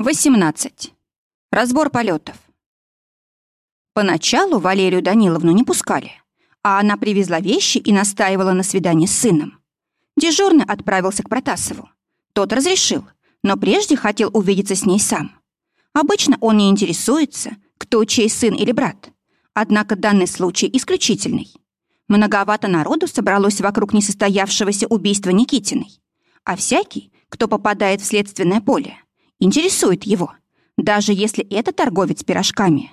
18. Разбор полетов. Поначалу Валерию Даниловну не пускали, а она привезла вещи и настаивала на свидании с сыном. Дежурный отправился к Протасову. Тот разрешил, но прежде хотел увидеться с ней сам. Обычно он не интересуется, кто чей сын или брат. Однако данный случай исключительный. Многовато народу собралось вокруг несостоявшегося убийства Никитиной. А всякий, кто попадает в следственное поле, интересует его, даже если это торговец пирожками.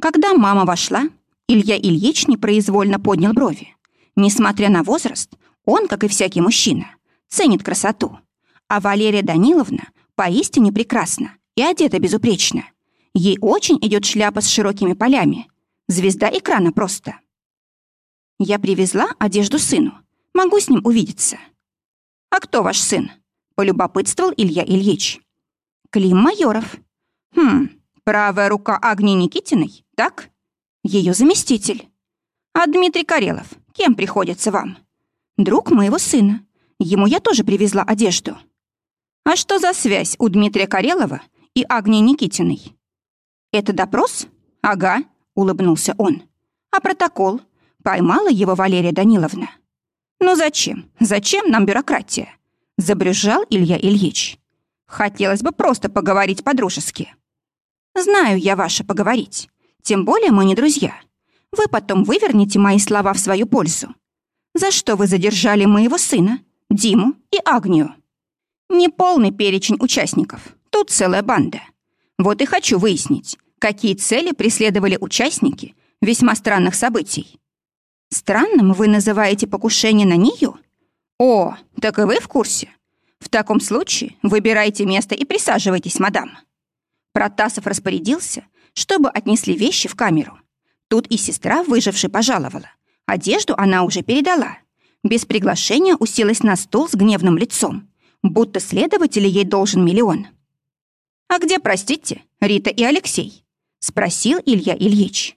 Когда мама вошла, Илья Ильич непроизвольно поднял брови. Несмотря на возраст, он, как и всякий мужчина, ценит красоту. А Валерия Даниловна поистине прекрасна и одета безупречно. Ей очень идет шляпа с широкими полями. Звезда экрана просто. Я привезла одежду сыну. Могу с ним увидеться. «А кто ваш сын?» — полюбопытствовал Илья Ильич. Клим Майоров. Хм, правая рука Агнии Никитиной, так? Ее заместитель. А Дмитрий Карелов, кем приходится вам? Друг моего сына. Ему я тоже привезла одежду. А что за связь у Дмитрия Карелова и Агнии Никитиной? Это допрос? Ага, улыбнулся он. А протокол? Поймала его Валерия Даниловна. Ну зачем? Зачем нам бюрократия? Забрюзжал Илья Ильич. Хотелось бы просто поговорить по-дружески. Знаю я ваше поговорить. Тем более мы не друзья. Вы потом вывернете мои слова в свою пользу. За что вы задержали моего сына, Диму и Агнию? Неполный перечень участников. Тут целая банда. Вот и хочу выяснить, какие цели преследовали участники весьма странных событий. Странным вы называете покушение на нее? О, так и вы в курсе. В таком случае выбирайте место и присаживайтесь, мадам. Протасов распорядился, чтобы отнесли вещи в камеру. Тут и сестра выжившей пожаловала. Одежду она уже передала. Без приглашения уселась на стол с гневным лицом, будто следователь ей должен миллион. «А где, простите, Рита и Алексей?» — спросил Илья Ильич.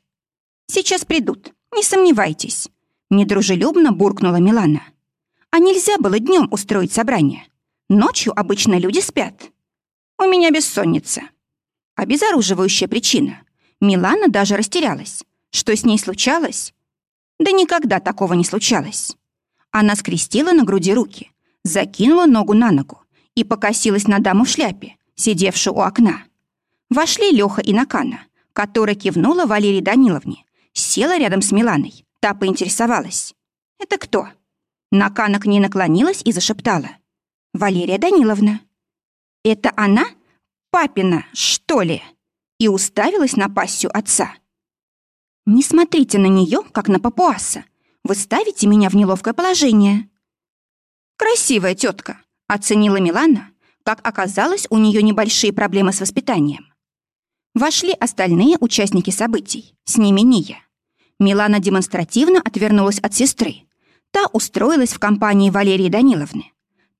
«Сейчас придут, не сомневайтесь», — недружелюбно буркнула Милана. «А нельзя было днем устроить собрание? Ночью обычно люди спят. У меня бессонница. Обезоруживающая причина. Милана даже растерялась. Что с ней случалось? Да никогда такого не случалось. Она скрестила на груди руки, закинула ногу на ногу и покосилась на даму в шляпе, сидевшую у окна. Вошли Лёха и Накана, которая кивнула Валерии Даниловне, села рядом с Миланой. Та поинтересовалась. «Это кто?» Накана к ней наклонилась и зашептала. Валерия Даниловна. Это она? Папина, что ли? И уставилась на пассию отца. Не смотрите на нее, как на папуаса. Вы ставите меня в неловкое положение. Красивая тетка, оценила Милана. Как оказалось, у нее небольшие проблемы с воспитанием. Вошли остальные участники событий, с ними Ния. Милана демонстративно отвернулась от сестры. Та устроилась в компании Валерии Даниловны.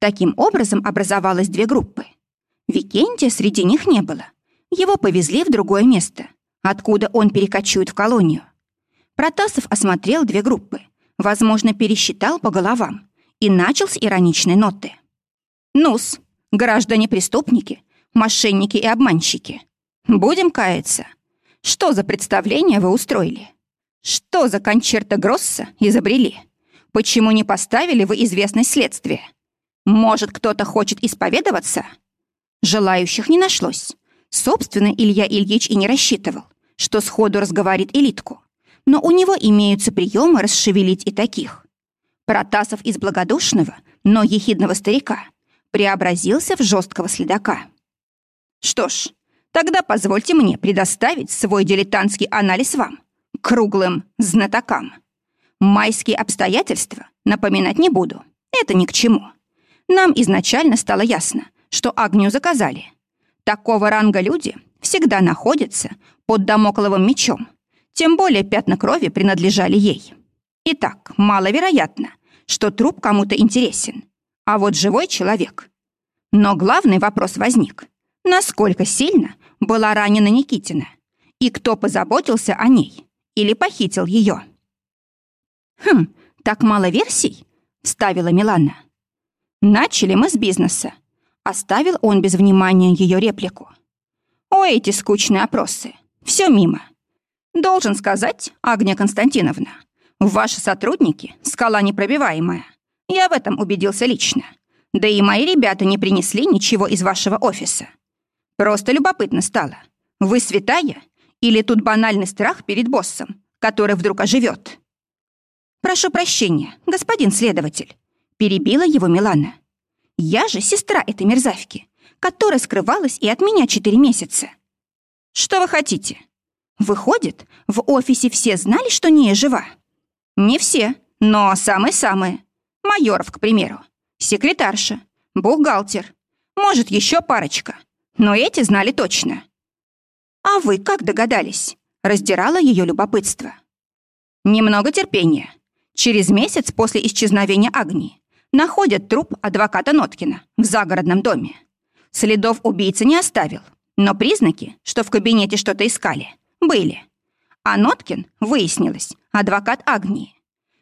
Таким образом образовалось две группы. Викентия среди них не было. Его повезли в другое место, откуда он перекочует в колонию. Протасов осмотрел две группы, возможно, пересчитал по головам и начал с ироничной ноты. «Ну-с, граждане-преступники, мошенники и обманщики, будем каяться. Что за представление вы устроили? Что за кончерта Гросса изобрели? Почему не поставили вы известность следствия? Может, кто-то хочет исповедоваться? Желающих не нашлось. Собственно, Илья Ильич и не рассчитывал, что сходу разговорит элитку. Но у него имеются приемы расшевелить и таких. Протасов из благодушного, но ехидного старика преобразился в жесткого следака. Что ж, тогда позвольте мне предоставить свой дилетантский анализ вам, круглым знатокам. Майские обстоятельства напоминать не буду. Это ни к чему. Нам изначально стало ясно, что Агнию заказали. Такого ранга люди всегда находятся под домокловым мечом, тем более пятна крови принадлежали ей. Итак, маловероятно, что труп кому-то интересен, а вот живой человек. Но главный вопрос возник. Насколько сильно была ранена Никитина? И кто позаботился о ней? Или похитил ее? «Хм, так мало версий?» — вставила Милана. Начали мы с бизнеса. Оставил он без внимания ее реплику. О, эти скучные опросы. Все мимо. Должен сказать, Агния Константиновна, ваши сотрудники — скала непробиваемая. Я в этом убедился лично. Да и мои ребята не принесли ничего из вашего офиса. Просто любопытно стало. Вы святая? Или тут банальный страх перед боссом, который вдруг оживет? Прошу прощения, господин следователь. Перебила его Милана. Я же сестра этой мерзавки, которая скрывалась и от меня четыре месяца. Что вы хотите? Выходит, в офисе все знали, что Ния жива? Не все, но самые-самые. Майоров, к примеру. Секретарша, бухгалтер. Может, еще парочка. Но эти знали точно. А вы как догадались? Раздирало ее любопытство. Немного терпения. Через месяц после исчезновения Агнии находят труп адвоката Ноткина в загородном доме. Следов убийца не оставил, но признаки, что в кабинете что-то искали, были. А Ноткин, выяснилось, адвокат Агнии.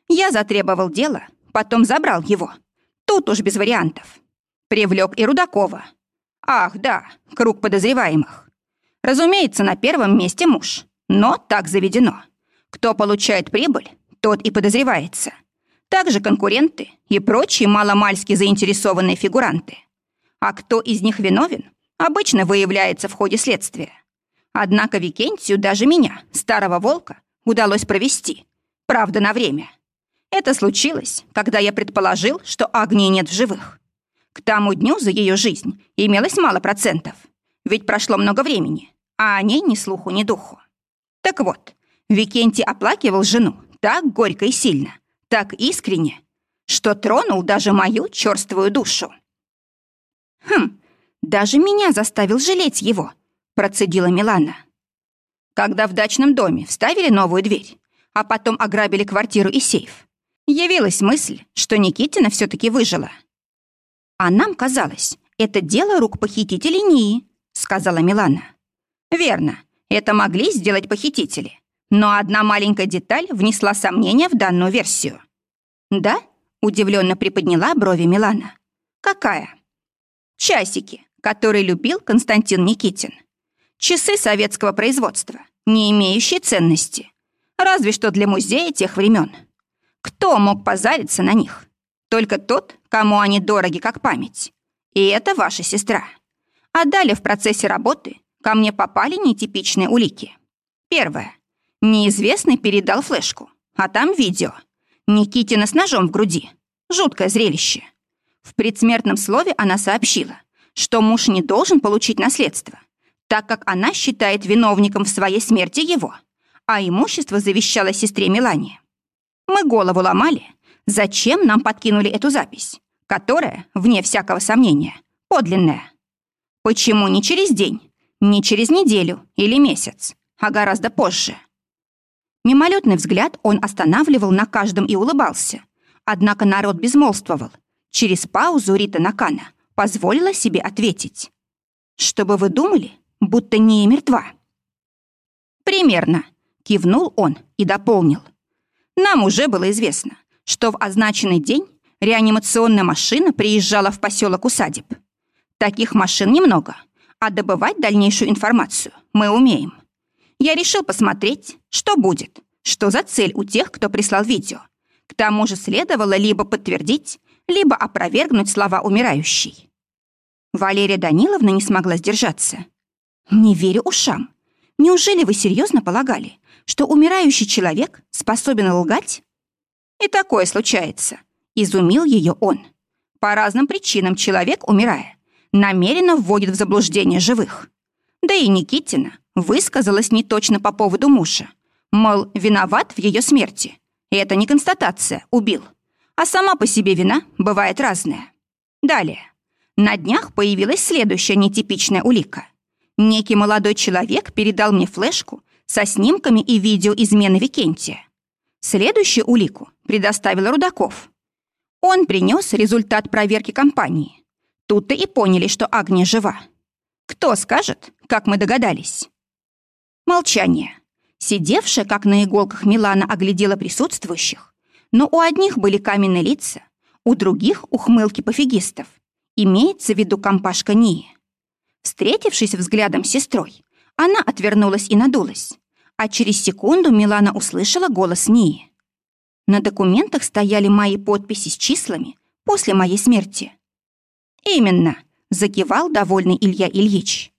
Я затребовал дело, потом забрал его. Тут уж без вариантов. Привлек и Рудакова. Ах, да, круг подозреваемых. Разумеется, на первом месте муж. Но так заведено. Кто получает прибыль, тот и подозревается. Также конкуренты и прочие маломальски заинтересованные фигуранты. А кто из них виновен, обычно выявляется в ходе следствия. Однако Викентию даже меня, старого волка, удалось провести. Правда, на время. Это случилось, когда я предположил, что Агнии нет в живых. К тому дню за ее жизнь имелось мало процентов. Ведь прошло много времени, а о ней ни слуху, ни духу. Так вот, Викентий оплакивал жену так горько и сильно, так искренне, что тронул даже мою черствую душу. «Хм, даже меня заставил жалеть его», — процедила Милана. Когда в дачном доме вставили новую дверь, а потом ограбили квартиру и сейф, явилась мысль, что Никитина все таки выжила. «А нам казалось, это дело рук похитителей Нии», — сказала Милана. «Верно, это могли сделать похитители. Но одна маленькая деталь внесла сомнения в данную версию. «Да?» — удивленно приподняла брови Милана. «Какая?» «Часики, которые любил Константин Никитин. Часы советского производства, не имеющие ценности. Разве что для музея тех времен. Кто мог позариться на них? Только тот, кому они дороги как память. И это ваша сестра. А далее в процессе работы ко мне попали нетипичные улики. Первое. Неизвестный передал флешку, а там видео. Никитина с ножом в груди. Жуткое зрелище. В предсмертном слове она сообщила, что муж не должен получить наследство, так как она считает виновником в своей смерти его, а имущество завещало сестре Мелании. Мы голову ломали, зачем нам подкинули эту запись, которая, вне всякого сомнения, подлинная. Почему не через день, не через неделю или месяц, а гораздо позже? Мимолетный взгляд он останавливал на каждом и улыбался. Однако народ безмолвствовал. Через паузу Рита Накана позволила себе ответить. «Чтобы вы думали, будто не мертва». «Примерно», — кивнул он и дополнил. «Нам уже было известно, что в означенный день реанимационная машина приезжала в поселок Усадеб. Таких машин немного, а добывать дальнейшую информацию мы умеем. Я решил посмотреть, что будет, что за цель у тех, кто прислал видео. К тому же следовало либо подтвердить, либо опровергнуть слова умирающей. Валерия Даниловна не смогла сдержаться. «Не верю ушам. Неужели вы серьезно полагали, что умирающий человек способен лгать?» «И такое случается», — изумил ее он. «По разным причинам человек, умирая, намеренно вводит в заблуждение живых. Да и Никитина высказалась неточно по поводу мужа. Мол, виноват в ее смерти. И это не констатация, убил. А сама по себе вина бывает разная. Далее. На днях появилась следующая нетипичная улика. Некий молодой человек передал мне флешку со снимками и видео измены Викентия. Следующую улику предоставил Рудаков. Он принес результат проверки компании. Тут-то и поняли, что Агния жива. Кто скажет, как мы догадались? Молчание. Сидевшая, как на иголках, Милана оглядела присутствующих, но у одних были каменные лица, у других — ухмылки пофигистов. Имеется в виду компашка Нии. Встретившись взглядом с сестрой, Она отвернулась и надулась, а через секунду Милана услышала голос Нии. На документах стояли мои подписи с числами после моей смерти. «Именно», — закивал довольный Илья Ильич.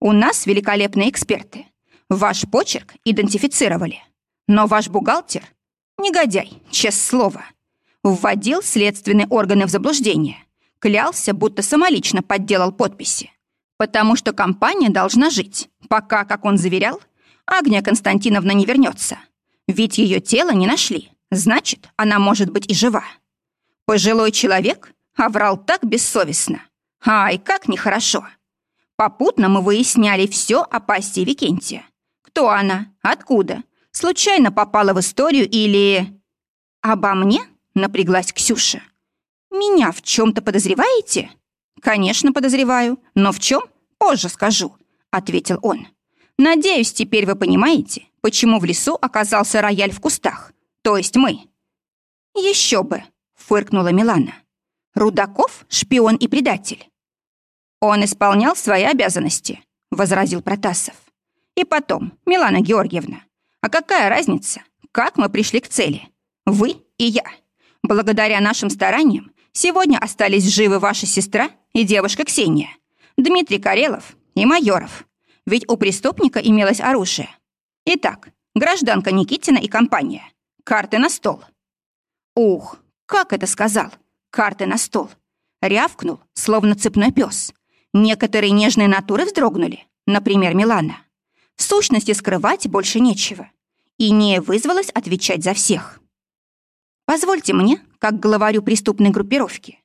«У нас великолепные эксперты. Ваш почерк идентифицировали. Но ваш бухгалтер — негодяй, честное слово. Вводил следственные органы в заблуждение. Клялся, будто самолично подделал подписи. Потому что компания должна жить, пока, как он заверял, Агния Константиновна не вернется. Ведь ее тело не нашли. Значит, она может быть и жива. Пожилой человек, а врал так бессовестно. Ай, как нехорошо. Попутно мы выясняли все о пасте Викентия. Кто она? Откуда? Случайно попала в историю или... Обо мне? Напряглась Ксюша. Меня в чем-то подозреваете? Конечно, подозреваю. Но в чем? Позже скажу, ответил он. Надеюсь, теперь вы понимаете, почему в лесу оказался рояль в кустах. То есть мы. Еще бы, фыркнула Милана. Рудаков — шпион и предатель. Он исполнял свои обязанности, возразил Протасов. И потом, Милана Георгиевна, а какая разница, как мы пришли к цели? Вы и я. Благодаря нашим стараниям сегодня остались живы ваша сестра и девушка Ксения, Дмитрий Карелов и Майоров. Ведь у преступника имелось оружие. Итак, гражданка Никитина и компания. Карты на стол. Ух, как это сказал? Карты на стол. Рявкнул, словно цепной пес. Некоторые нежные натуры вздрогнули, например, Милана. Сущности, скрывать больше нечего. И не вызвалась отвечать за всех. Позвольте мне, как главарю преступной группировки.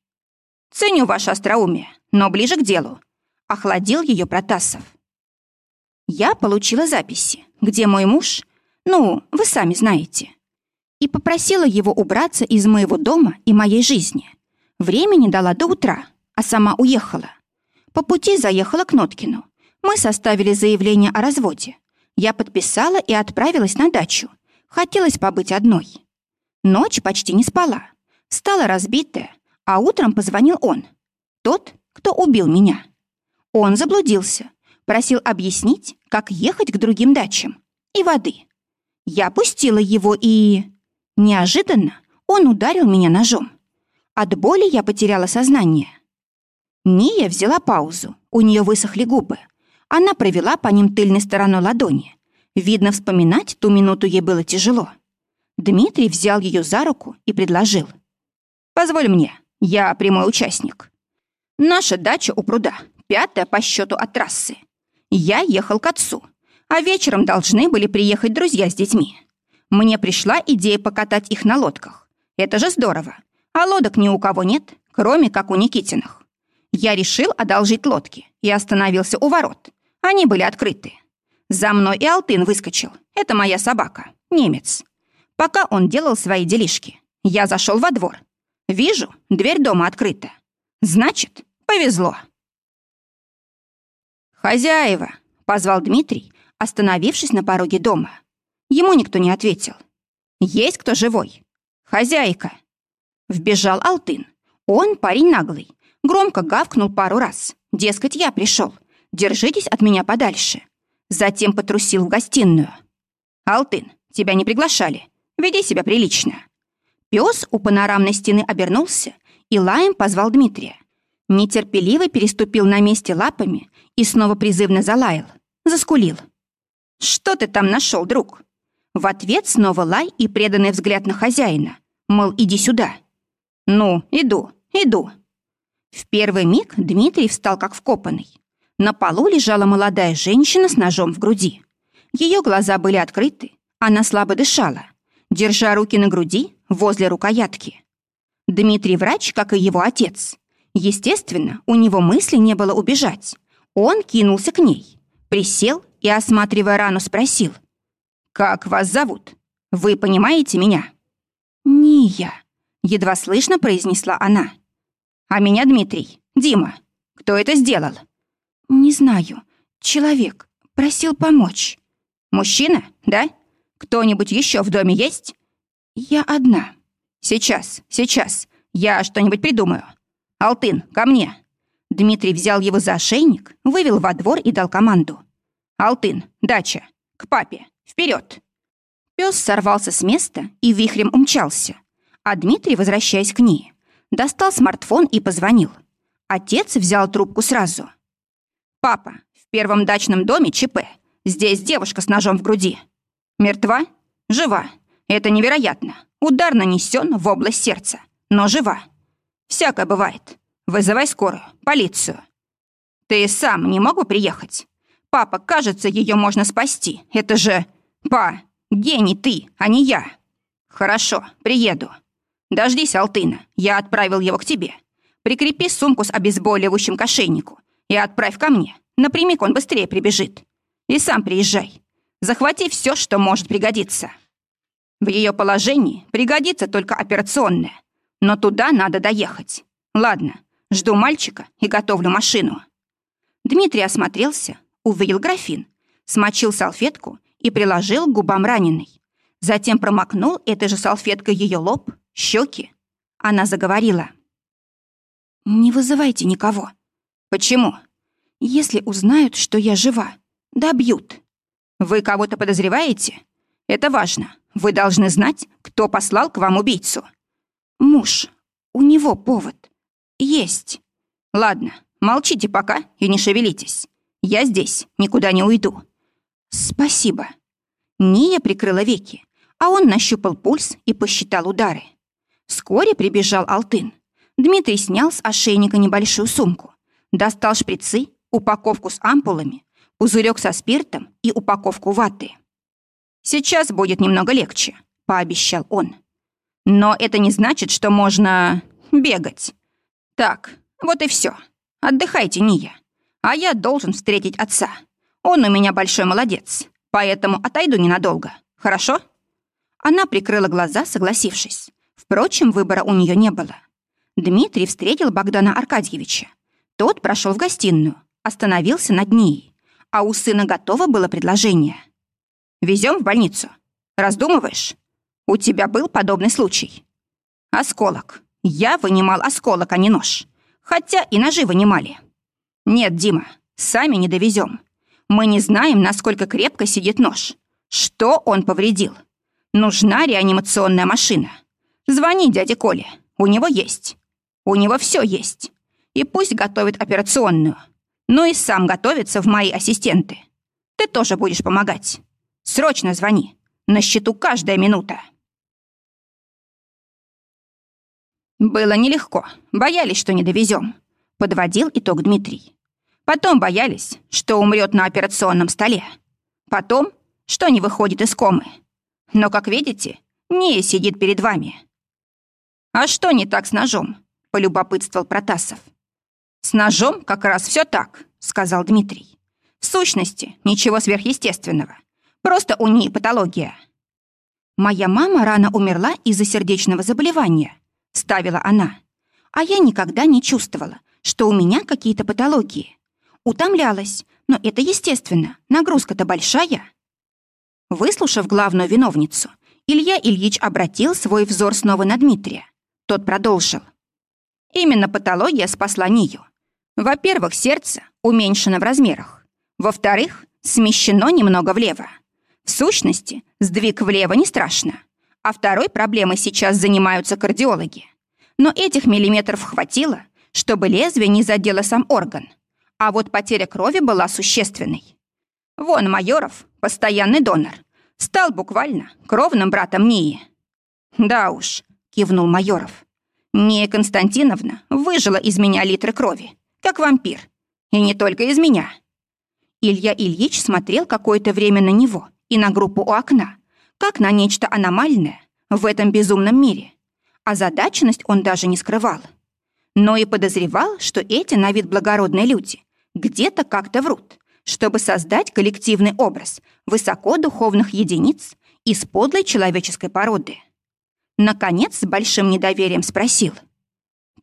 Ценю ваше остроумие, но ближе к делу. Охладил ее Протасов. Я получила записи, где мой муж, ну, вы сами знаете, и попросила его убраться из моего дома и моей жизни. Времени дала до утра, а сама уехала. По пути заехала к Ноткину, мы составили заявление о разводе. Я подписала и отправилась на дачу. Хотелось побыть одной. Ночь почти не спала. Стала разбитая, а утром позвонил он. Тот, кто убил меня. Он заблудился. Просил объяснить, как ехать к другим дачам. И воды. Я пустила его и... Неожиданно он ударил меня ножом. От боли я потеряла сознание. Ния взяла паузу. У нее высохли губы. Она провела по ним тыльной стороной ладони. Видно, вспоминать ту минуту ей было тяжело. Дмитрий взял ее за руку и предложил. «Позволь мне, я прямой участник. Наша дача у пруда, пятая по счету от трассы. Я ехал к отцу, а вечером должны были приехать друзья с детьми. Мне пришла идея покатать их на лодках. Это же здорово. А лодок ни у кого нет, кроме как у Никитиных. Я решил одолжить лодки и остановился у ворот, они были открыты. За мной и Алтын выскочил. Это моя собака, немец. Пока он делал свои делишки, я зашел во двор. Вижу, дверь дома открыта. Значит, повезло. «Хозяева!» — позвал Дмитрий, остановившись на пороге дома. Ему никто не ответил. «Есть кто живой?» «Хозяйка!» Вбежал Алтын. Он парень наглый. Громко гавкнул пару раз. Дескать, я пришел. Держитесь от меня подальше. Затем потрусил в гостиную. Алтын, тебя не приглашали. Веди себя прилично. Пес у панорамной стены обернулся и лаем позвал Дмитрия. Нетерпеливо переступил на месте лапами и снова призывно залаял. Заскулил. «Что ты там нашел, друг?» В ответ снова лай и преданный взгляд на хозяина. Мол, иди сюда. «Ну, иду, иду». В первый миг Дмитрий встал как вкопанный. На полу лежала молодая женщина с ножом в груди. Ее глаза были открыты, она слабо дышала, держа руки на груди возле рукоятки. Дмитрий врач, как и его отец. Естественно, у него мысли не было убежать. Он кинулся к ней, присел и, осматривая рану, спросил. «Как вас зовут? Вы понимаете меня?» «Ния», — едва слышно произнесла она. «А меня Дмитрий. Дима. Кто это сделал?» «Не знаю. Человек. Просил помочь». «Мужчина, да? Кто-нибудь еще в доме есть?» «Я одна». «Сейчас, сейчас. Я что-нибудь придумаю. Алтын, ко мне». Дмитрий взял его за ошейник, вывел во двор и дал команду. Алтын, дача, к папе, вперед. Пес сорвался с места и вихрем умчался. А Дмитрий, возвращаясь к ней, достал смартфон и позвонил. Отец взял трубку сразу. «Папа, в первом дачном доме ЧП. Здесь девушка с ножом в груди. Мертва? Жива. Это невероятно. Удар нанесен в область сердца, но жива. Всякое бывает. Вызывай скорую, полицию. Ты сам не мог бы приехать? Папа, кажется, ее можно спасти. Это же... Па, гений ты, а не я. Хорошо, приеду. Дождись Алтына, я отправил его к тебе. Прикрепи сумку с обезболивающим к ошейнику и отправь ко мне. Напрямик он быстрее прибежит. И сам приезжай. Захвати все, что может пригодиться. В ее положении пригодится только операционная, но туда надо доехать. Ладно, жду мальчика и готовлю машину. Дмитрий осмотрелся, увидел графин, смочил салфетку и приложил к губам раненой. Затем промокнул этой же салфеткой ее лоб, щеки. Она заговорила. «Не вызывайте никого». «Почему?» «Если узнают, что я жива, добьют». «Вы кого-то подозреваете?» «Это важно. Вы должны знать, кто послал к вам убийцу». «Муж. У него повод. Есть». «Ладно, молчите пока и не шевелитесь. Я здесь, никуда не уйду». «Спасибо». Ния прикрыла веки, а он нащупал пульс и посчитал удары. Вскоре прибежал Алтын. Дмитрий снял с ошейника небольшую сумку, достал шприцы, упаковку с ампулами, пузырек со спиртом и упаковку ваты. «Сейчас будет немного легче», — пообещал он. «Но это не значит, что можно бегать. Так, вот и все. Отдыхайте, Ния. А я должен встретить отца. Он у меня большой молодец, поэтому отойду ненадолго. Хорошо?» Она прикрыла глаза, согласившись. Впрочем, выбора у нее не было. Дмитрий встретил Богдана Аркадьевича. Тот прошел в гостиную, остановился над ней, а у сына готово было предложение. «Везем в больницу. Раздумываешь? У тебя был подобный случай?» «Осколок. Я вынимал осколок, а не нож. Хотя и ножи вынимали». «Нет, Дима, сами не довезем. Мы не знаем, насколько крепко сидит нож. Что он повредил? Нужна реанимационная машина. Звони дяде Коле, у него есть. У него все есть. И пусть готовит операционную. Ну и сам готовится в мои ассистенты. Ты тоже будешь помогать. Срочно звони. На счету каждая минута. Было нелегко. Боялись, что не довезем. Подводил итог Дмитрий. Потом боялись, что умрет на операционном столе. Потом, что не выходит из комы. Но, как видите, не сидит перед вами. «А что не так с ножом?» — полюбопытствовал Протасов. «С ножом как раз все так», — сказал Дмитрий. «В сущности, ничего сверхъестественного. Просто у нее патология». «Моя мама рано умерла из-за сердечного заболевания», — ставила она. «А я никогда не чувствовала, что у меня какие-то патологии. Утомлялась, но это естественно, нагрузка-то большая». Выслушав главную виновницу, Илья Ильич обратил свой взор снова на Дмитрия. Тот продолжил. Именно патология спасла Нию. Во-первых, сердце уменьшено в размерах. Во-вторых, смещено немного влево. В сущности, сдвиг влево не страшно. А второй проблемой сейчас занимаются кардиологи. Но этих миллиметров хватило, чтобы лезвие не задело сам орган. А вот потеря крови была существенной. Вон Майоров, постоянный донор, стал буквально кровным братом Нии. Да уж, кивнул Майоров. «Нея Константиновна выжила из меня литры крови, как вампир. И не только из меня». Илья Ильич смотрел какое-то время на него и на группу у окна, как на нечто аномальное в этом безумном мире. А задаченность он даже не скрывал. Но и подозревал, что эти на вид благородные люди где-то как-то врут, чтобы создать коллективный образ высокодуховных единиц из подлой человеческой породы. Наконец, с большим недоверием спросил.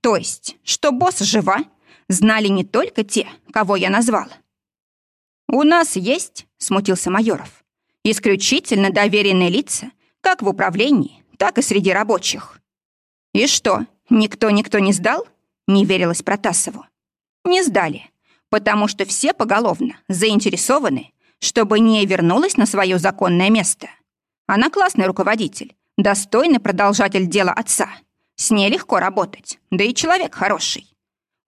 «То есть, что босс жива, знали не только те, кого я назвал?» «У нас есть», — смутился Майоров, «исключительно доверенные лица, как в управлении, так и среди рабочих». «И что, никто-никто не сдал?» — не верилось Протасову. «Не сдали, потому что все поголовно заинтересованы, чтобы не вернулась на свое законное место. Она классный руководитель, достойный продолжатель дела отца. С ней легко работать, да и человек хороший.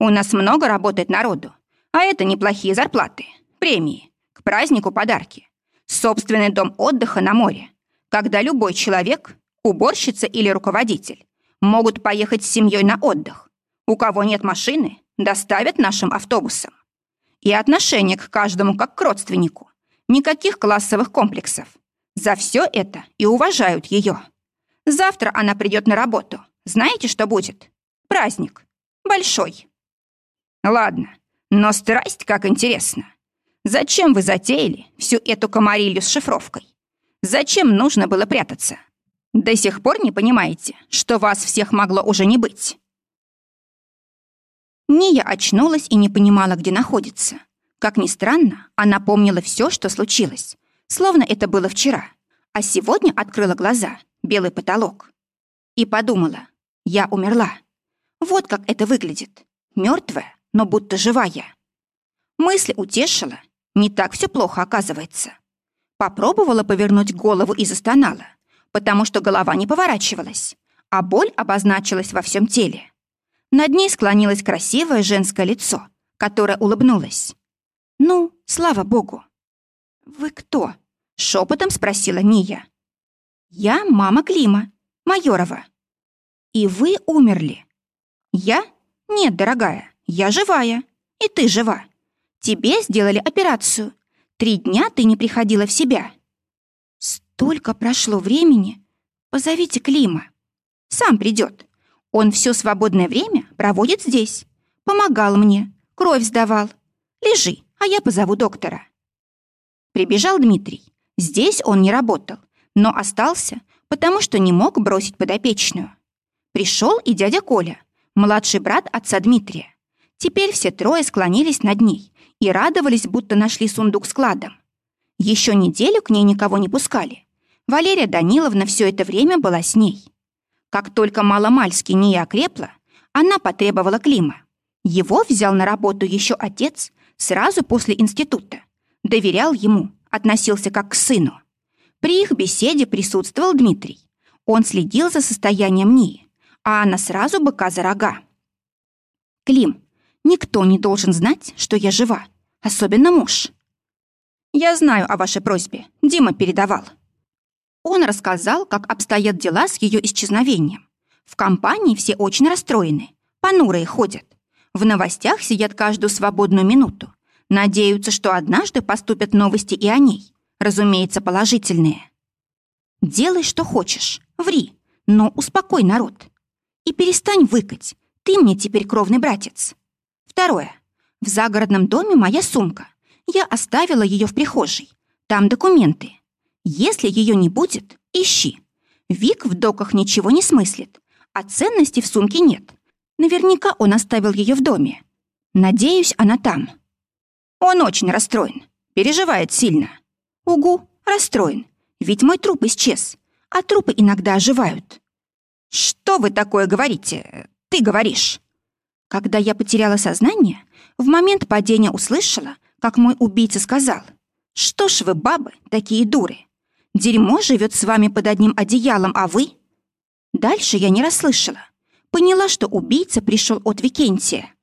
У нас много работает народу, а это неплохие зарплаты, премии, к празднику подарки, собственный дом отдыха на море, когда любой человек, уборщица или руководитель, могут поехать с семьей на отдых. У кого нет машины, доставят нашим автобусом. И отношение к каждому как к родственнику. Никаких классовых комплексов. За все это и уважают ее. Завтра она придет на работу. Знаете, что будет? Праздник. Большой. Ладно, но страсть как интересно. Зачем вы затеяли всю эту комарилью с шифровкой? Зачем нужно было прятаться? До сих пор не понимаете, что вас всех могло уже не быть?» Ния очнулась и не понимала, где находится. Как ни странно, она помнила все, что случилось, словно это было вчера, а сегодня открыла глаза, белый потолок. И подумала, я умерла. Вот как это выглядит. Мертвая, но будто живая. Мысль утешила, не так все плохо оказывается. Попробовала повернуть голову и застонала потому что голова не поворачивалась, а боль обозначилась во всем теле. Над ней склонилось красивое женское лицо, которое улыбнулось. «Ну, слава богу!» «Вы кто?» — шепотом спросила Ния. «Я мама Клима, Майорова». «И вы умерли?» «Я? Нет, дорогая, я живая. И ты жива. Тебе сделали операцию. Три дня ты не приходила в себя. Столько прошло времени. Позовите Клима. Сам придет. Он все свободное время проводит здесь. Помогал мне, кровь сдавал. Лежи, а я позову доктора. Прибежал Дмитрий. Здесь он не работал, но остался, потому что не мог бросить подопечную. Пришел и дядя Коля, младший брат отца Дмитрия. Теперь все трое склонились над ней и радовались, будто нашли сундук с кладом. Еще неделю к ней никого не пускали. Валерия Даниловна все это время была с ней. Как только маломальски не окрепла, она потребовала Клима. Его взял на работу еще отец сразу после института. Доверял ему, относился как к сыну. При их беседе присутствовал Дмитрий. Он следил за состоянием Нии, а она сразу быка за рога. «Клим, никто не должен знать, что я жива, особенно муж». «Я знаю о вашей просьбе, Дима передавал», он рассказал, как обстоят дела с ее исчезновением. В компании все очень расстроены, понурые ходят. В новостях сидят каждую свободную минуту. Надеются, что однажды поступят новости и о ней. Разумеется, положительные. Делай, что хочешь, ври, но успокой народ. И перестань выкать. Ты мне теперь кровный братец. Второе. В загородном доме моя сумка. Я оставила ее в прихожей. Там документы. Если ее не будет, ищи. Вик в доках ничего не смыслит, а ценностей в сумке нет. Наверняка он оставил ее в доме. Надеюсь, она там. Он очень расстроен, переживает сильно. Угу, расстроен, ведь мой труп исчез, а трупы иногда оживают. Что вы такое говорите? Ты говоришь. Когда я потеряла сознание, в момент падения услышала, как мой убийца сказал, «Что ж вы, бабы, такие дуры? Дерьмо живет с вами под одним одеялом, а вы...» Дальше я не расслышала. Поняла, что убийца пришел от Викентия.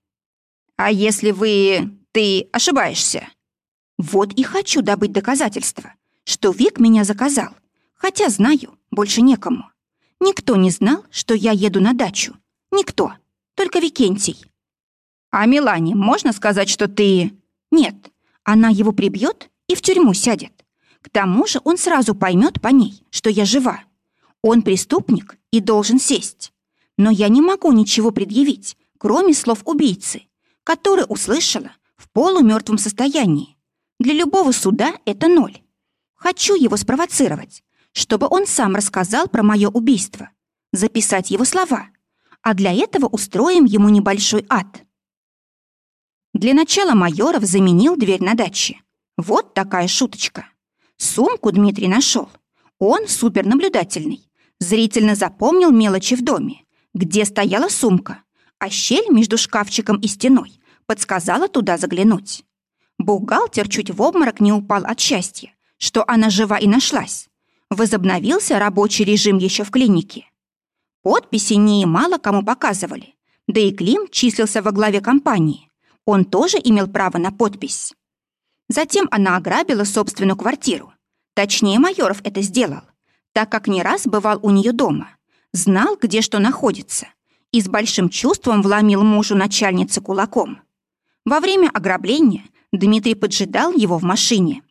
«А если вы... ты ошибаешься?» Вот и хочу добыть доказательства, что Вик меня заказал. Хотя знаю, больше некому. Никто не знал, что я еду на дачу. Никто. Только Викентий. А Милане можно сказать, что ты... Нет, она его прибьет и в тюрьму сядет. К тому же он сразу поймет по ней, что я жива. Он преступник и должен сесть. Но я не могу ничего предъявить, кроме слов убийцы, которые услышала в полумертвом состоянии. Для любого суда это ноль. Хочу его спровоцировать, чтобы он сам рассказал про мое убийство, записать его слова, а для этого устроим ему небольшой ад. Для начала Майоров заменил дверь на даче. Вот такая шуточка. Сумку Дмитрий нашел. Он супернаблюдательный. Зрительно запомнил мелочи в доме, где стояла сумка, а щель между шкафчиком и стеной подсказала туда заглянуть. Бухгалтер чуть в обморок не упал от счастья, что она жива и нашлась. Возобновился рабочий режим еще в клинике. Подписи не мало кому показывали, да и Клим числился во главе компании. Он тоже имел право на подпись. Затем она ограбила собственную квартиру. Точнее, Майоров это сделал, так как не раз бывал у нее дома, знал, где что находится, и с большим чувством вломил мужу начальницы кулаком. Во время ограбления Дмитрий поджидал его в машине.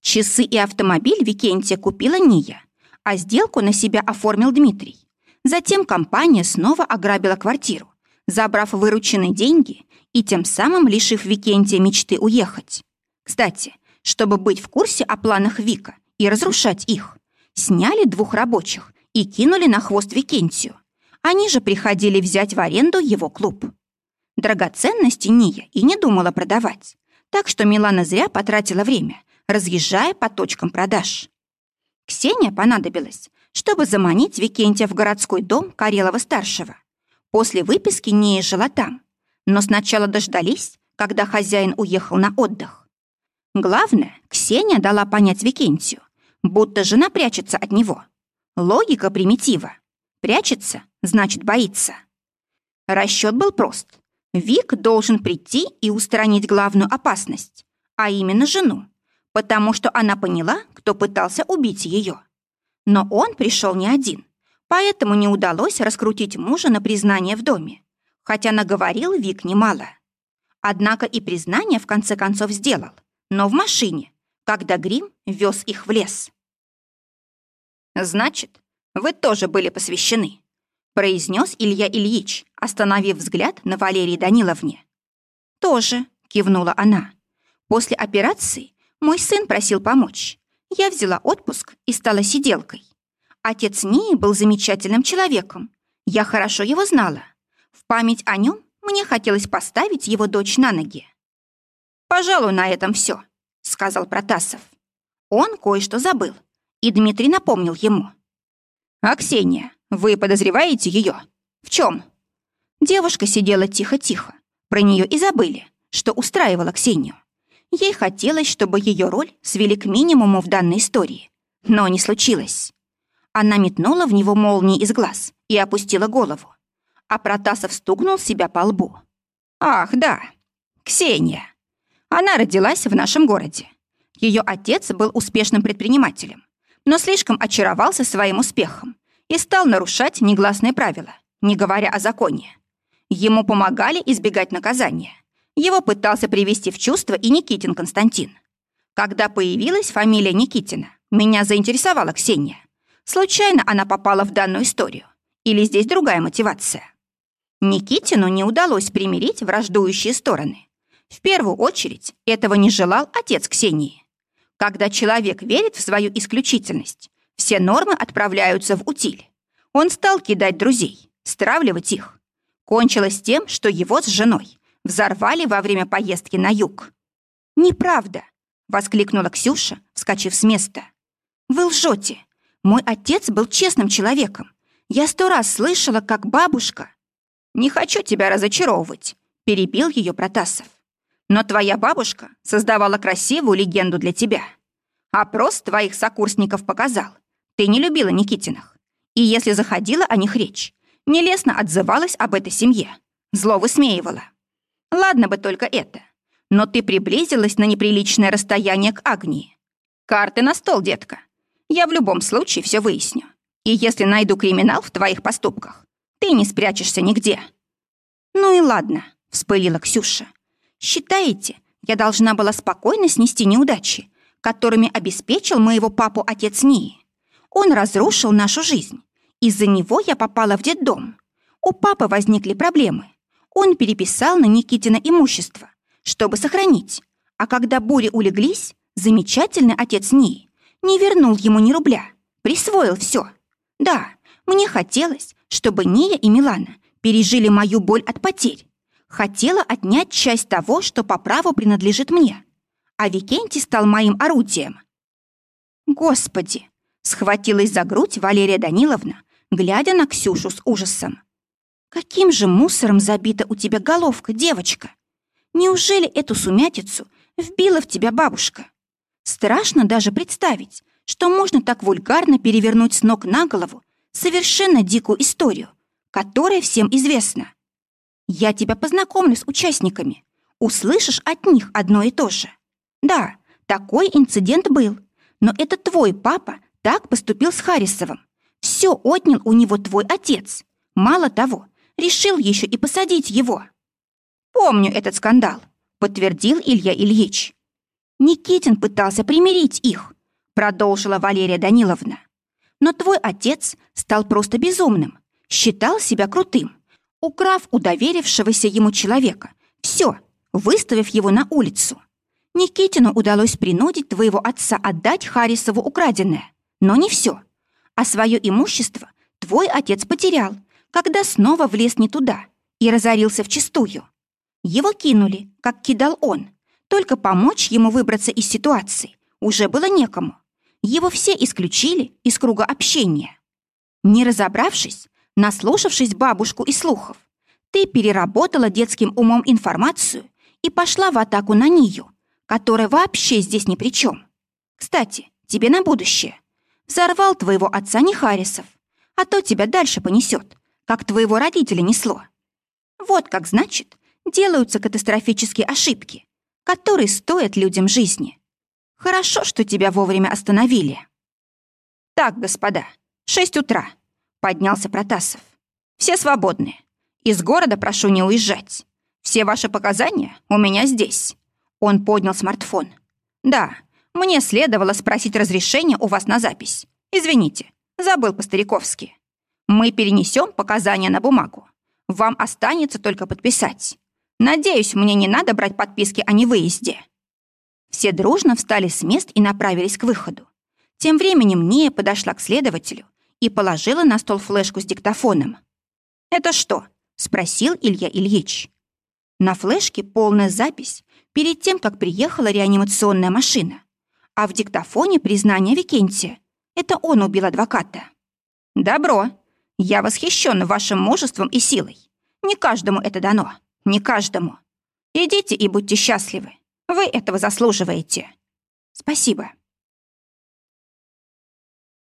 Часы и автомобиль Викентия купила Ния, а сделку на себя оформил Дмитрий. Затем компания снова ограбила квартиру, забрав вырученные деньги и тем самым лишив Викентия мечты уехать. Кстати, чтобы быть в курсе о планах Вика и разрушать их, сняли двух рабочих и кинули на хвост Викентию. Они же приходили взять в аренду его клуб. Драгоценности Ния и не думала продавать, так что Милана зря потратила время, разъезжая по точкам продаж. Ксения понадобилась, чтобы заманить Викентия в городской дом Карелова-старшего. После выписки Ния жила там, но сначала дождались, когда хозяин уехал на отдых. Главное, Ксения дала понять Викентию, будто жена прячется от него. Логика примитива. Прячется, значит, боится. Расчет был прост. Вик должен прийти и устранить главную опасность, а именно жену, потому что она поняла, кто пытался убить ее. Но он пришел не один, поэтому не удалось раскрутить мужа на признание в доме хотя наговорил Вик немало. Однако и признание в конце концов сделал, но в машине, когда Грим вез их в лес. «Значит, вы тоже были посвящены», произнес Илья Ильич, остановив взгляд на Валерии Даниловне. «Тоже», — кивнула она. «После операции мой сын просил помочь. Я взяла отпуск и стала сиделкой. Отец Нии был замечательным человеком. Я хорошо его знала. В память о нем мне хотелось поставить его дочь на ноги. «Пожалуй, на этом все», — сказал Протасов. Он кое-что забыл, и Дмитрий напомнил ему. «А Ксения, вы подозреваете ее? В чем?» Девушка сидела тихо-тихо. Про нее и забыли, что устраивала Ксению. Ей хотелось, чтобы ее роль свели к минимуму в данной истории. Но не случилось. Она метнула в него молнии из глаз и опустила голову а Протасов стукнул себя по лбу. «Ах, да, Ксения. Она родилась в нашем городе. Ее отец был успешным предпринимателем, но слишком очаровался своим успехом и стал нарушать негласные правила, не говоря о законе. Ему помогали избегать наказания. Его пытался привести в чувство и Никитин Константин. Когда появилась фамилия Никитина, меня заинтересовала Ксения. Случайно она попала в данную историю? Или здесь другая мотивация? Никитину не удалось примирить враждующие стороны. В первую очередь этого не желал отец Ксении. Когда человек верит в свою исключительность, все нормы отправляются в утиль. Он стал кидать друзей, стравливать их. Кончилось тем, что его с женой взорвали во время поездки на юг. «Неправда!» — воскликнула Ксюша, вскочив с места. «Вы лжете! Мой отец был честным человеком. Я сто раз слышала, как бабушка...» «Не хочу тебя разочаровывать», — перебил ее Протасов. «Но твоя бабушка создавала красивую легенду для тебя. Опрос твоих сокурсников показал. Ты не любила Никитиных. И если заходила о них речь, нелестно отзывалась об этой семье. Зло высмеивала. Ладно бы только это. Но ты приблизилась на неприличное расстояние к Агнии. Карты на стол, детка. Я в любом случае все выясню. И если найду криминал в твоих поступках, ты не спрячешься нигде». «Ну и ладно», — вспылила Ксюша. «Считаете, я должна была спокойно снести неудачи, которыми обеспечил моего папу отец Нии? Он разрушил нашу жизнь. Из-за него я попала в детдом. У папы возникли проблемы. Он переписал на Никитина имущество, чтобы сохранить. А когда бури улеглись, замечательный отец Нии не вернул ему ни рубля, присвоил все. Да, мне хотелось, чтобы Ния и Милана пережили мою боль от потерь. Хотела отнять часть того, что по праву принадлежит мне. А Викентий стал моим орудием. Господи! Схватилась за грудь Валерия Даниловна, глядя на Ксюшу с ужасом. Каким же мусором забита у тебя головка, девочка? Неужели эту сумятицу вбила в тебя бабушка? Страшно даже представить, что можно так вульгарно перевернуть с ног на голову совершенно дикую историю, которая всем известна. Я тебя познакомлю с участниками. Услышишь от них одно и то же. Да, такой инцидент был, но это твой папа так поступил с Харрисовым. Все отнял у него твой отец. Мало того, решил еще и посадить его. Помню этот скандал, подтвердил Илья Ильич. Никитин пытался примирить их, продолжила Валерия Даниловна. Но твой отец стал просто безумным, считал себя крутым, украв у доверившегося ему человека все, выставив его на улицу. Никитину удалось принудить твоего отца отдать Харрисову украденное, но не все. А свое имущество твой отец потерял, когда снова влез не туда и разорился вчистую. Его кинули, как кидал он. Только помочь ему выбраться из ситуации уже было некому. Его все исключили из круга общения. Не разобравшись, наслушавшись бабушку и слухов, ты переработала детским умом информацию и пошла в атаку на Нию, которая вообще здесь ни при чем. Кстати, тебе на будущее. Взорвал твоего отца не Харрисов, а то тебя дальше понесет, как твоего родителя несло. Вот как значит, делаются катастрофические ошибки, которые стоят людям жизни. Хорошо, что тебя вовремя остановили. Так, господа, шесть утра. Поднялся Протасов. Все свободны. Из города прошу не уезжать. Все ваши показания у меня здесь. Он поднял смартфон. «Да, мне следовало спросить разрешение у вас на запись. Извините, забыл по-стариковски. Мы перенесем показания на бумагу. Вам останется только подписать. Надеюсь, мне не надо брать подписки о невыезде». Все дружно встали с мест и направились к выходу. Тем временем Ния подошла к следователю и положила на стол флешку с диктофоном. «Это что?» — спросил Илья Ильич. На флешке полная запись перед тем, как приехала реанимационная машина. А в диктофоне признание Викентия. Это он убил адвоката. «Добро. Я восхищен вашим мужеством и силой. Не каждому это дано. Не каждому. Идите и будьте счастливы. Вы этого заслуживаете». «Спасибо».